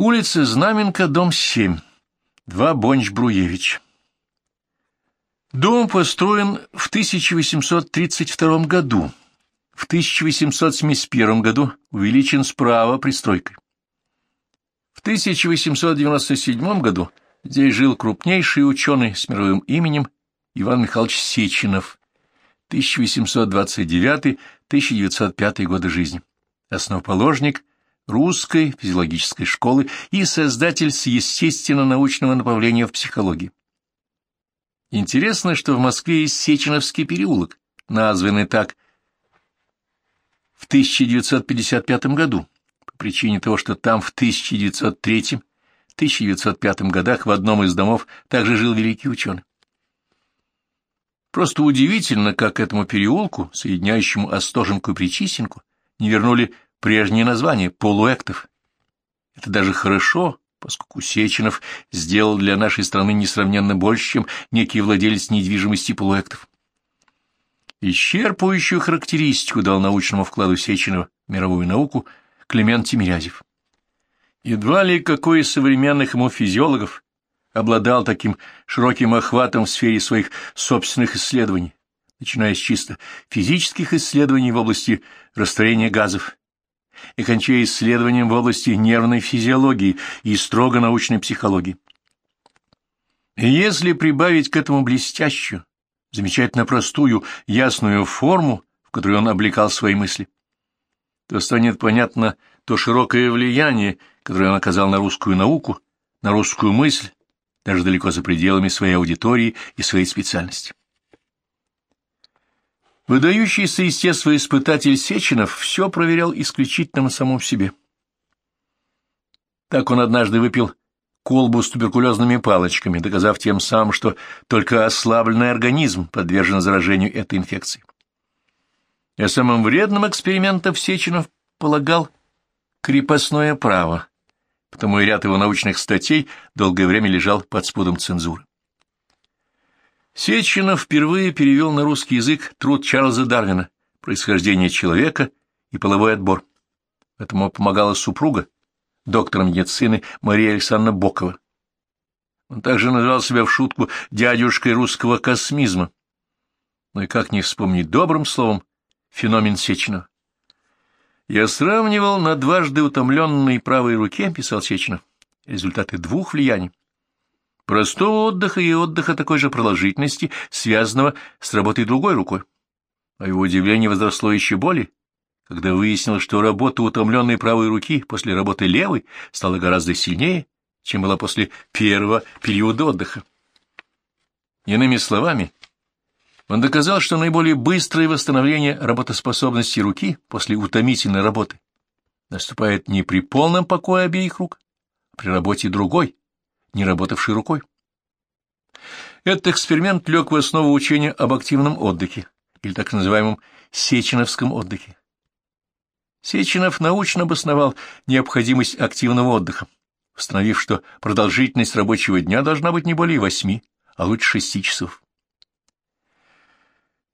Улица Знаменка, дом 7. 2 Бонч-Бруевич. Дом построен в 1832 году. В 1871 году увеличен справа пристройкой. В 1897 году здесь жил крупнейший ученый с мировым именем Иван Михайлович Сеченов, 1829-1905 годы жизни, основоположник русской физиологической школы и создатель естественно-научного направления в психологии. Интересно, что в Москве есть Сеченовский переулок, названный так в 1955 году, по причине того, что там в 1903-1905 годах в одном из домов также жил великий ученый. Просто удивительно, как этому переулку, соединяющему Остоженку и Причистенку, не вернули прежнее название — полуэктов. Это даже хорошо, поскольку Сеченов сделал для нашей страны несравненно больше, чем некий владелец недвижимости полуэктов. Исчерпывающую характеристику дал научному вкладу Сеченова в мировую науку Климент Тимирязев. Едва ли какой из современных ему физиологов обладал таким широким охватом в сфере своих собственных исследований, начиная с чисто физических исследований в области растворения газов, и кончая исследованием в области нервной физиологии и строго научной психологии. Если прибавить к этому блестящую, замечательно простую, ясную форму, в которой он облекал свои мысли, то станет понятно то широкое влияние, которое он оказал на русскую науку, на русскую мысль, даже далеко за пределами своей аудитории и своей специальности. Выдающийся естествоиспытатель Сеченов все проверял исключительно на самом себе. Так он однажды выпил колбу с туберкулезными палочками, доказав тем самым, что только ослабленный организм подвержен заражению этой инфекции. И самым вредным экспериментом Сеченов полагал крепостное право, потому и ряд его научных статей долгое время лежал под спудом цензуры. Сеченов впервые перевел на русский язык труд Чарльза Дарвина «Происхождение человека и половой отбор». Этому помогала супруга, доктор медицины Мария Александровна Бокова. Он также назвал себя в шутку дядюшкой русского космизма. Ну и как не вспомнить добрым словом феномен Сеченова. Я сравнивал на дважды утомленной правой руке, писал Сеченов, результаты двух влияний простого отдыха и отдыха такой же продолжительности, связанного с работой другой рукой. А его удивление возросло еще более, когда выяснилось, что работа утомленной правой руки после работы левой стала гораздо сильнее, чем была после первого периода отдыха. Иными словами, он доказал, что наиболее быстрое восстановление работоспособности руки после утомительной работы наступает не при полном покое обеих рук, а при работе другой, не работавший рукой. Этот эксперимент лег в основу учения об активном отдыхе, или так называемом сеченовском отдыхе. Сеченов научно обосновал необходимость активного отдыха, установив, что продолжительность рабочего дня должна быть не более восьми, а лучше шести часов.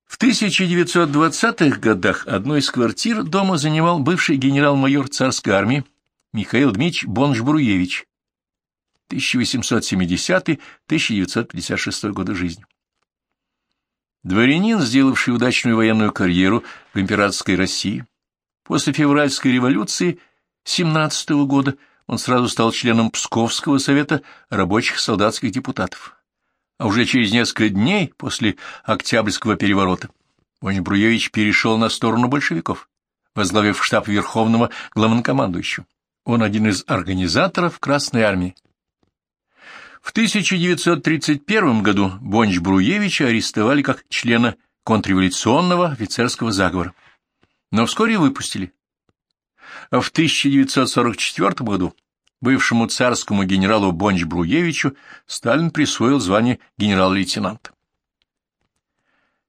В 1920-х годах одну из квартир дома занимал бывший генерал-майор царской армии Михаил Дмитриевич Бонж-Бруевич, 1870-1956 годы жизни. Дворянин, сделавший удачную военную карьеру в императорской России, после февральской революции 17 -го года он сразу стал членом Псковского совета рабочих солдатских депутатов. А уже через несколько дней после Октябрьского переворота Бонч-Бруевич перешел на сторону большевиков, возглавив штаб Верховного главнокомандующего. Он один из организаторов Красной Армии, в 1931 году Бонч-Бруевича арестовали как члена контрреволюционного офицерского заговора, но вскоре выпустили. А в 1944 году бывшему царскому генералу Бонч-Бруевичу Сталин присвоил звание генерал-лейтенанта.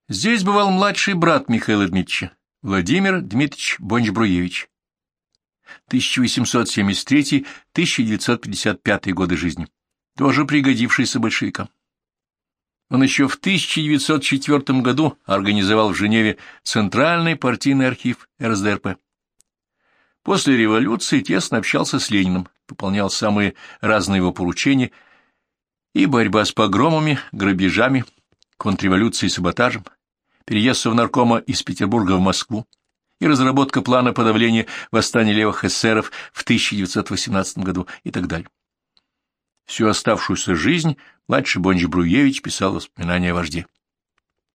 Здесь бывал младший брат Михаила Дмитриевича, Владимир Дмитриевич Бонч-Бруевич, 1873-1955 годы жизни тоже пригодившийся большевикам. Он еще в 1904 году организовал в Женеве Центральный партийный архив РСДРП. После революции тесно общался с Лениным, выполнял самые разные его поручения, и борьба с погромами, грабежами, контрреволюцией и саботажем, переезд Совнаркома из Петербурга в Москву и разработка плана подавления восстания левых эсеров в 1918 году и так далее. Всю оставшуюся жизнь младший Бонч-Бруевич писал воспоминания о вожде.